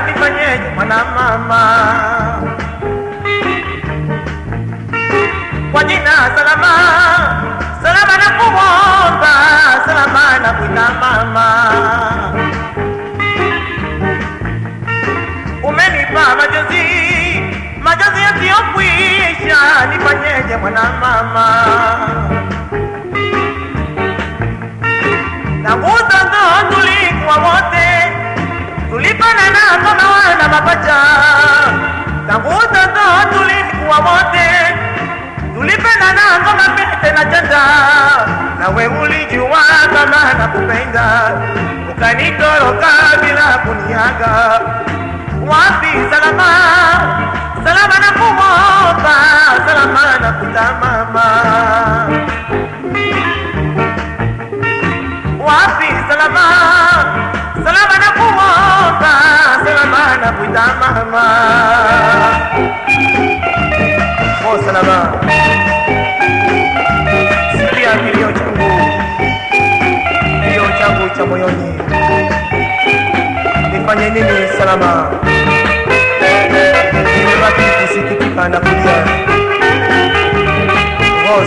nifanyeje mwana mama? Kwa jina salama, salama na kuomba, salama na kuita mama. Umenipa majonzi, majonzi yasiyokwisha, nifanyeje mwana mapacha. Tangu utoto tulikuwa wote, tulipendana kama pete na chanda. Nawe ulijua kama nakupenda, ukanitoroka bila kuniaga. Wapi salama, salama na kuomba, salama na kutamama mama na kuita mama oh salama sikia kilio changu. Kilio changu cha moyoni. Nifanye nini salama? Nimebaki kusikitika na kulia. Oh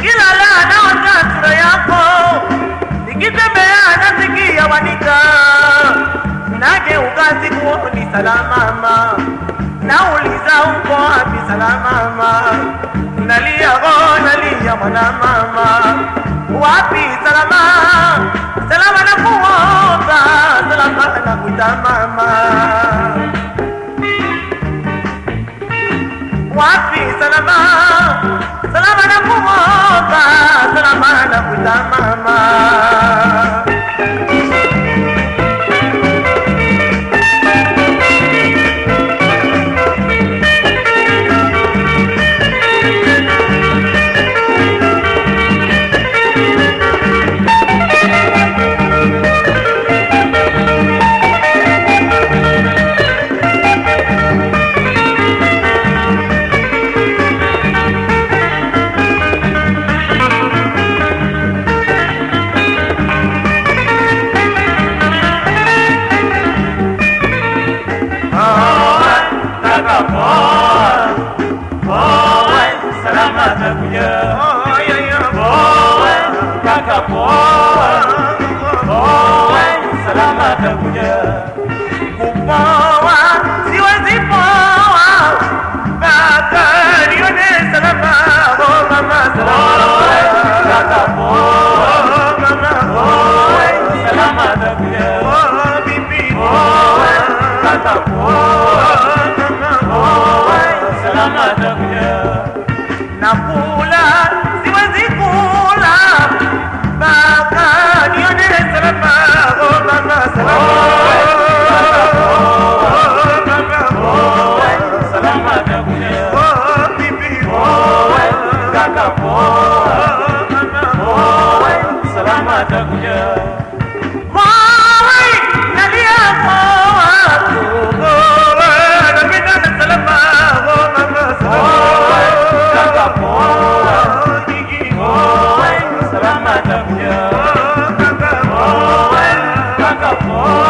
Nikilala naota sura yako Nikitembea nasikia wanika Nageuka sikuoni mama, Nauliza uko wapi salamama Nalia oh nalia mwana mama. Wapi salama? Salama na kuomba Salama nakuita mama. Wapi salama? Salama na kuomba salama popular Oh.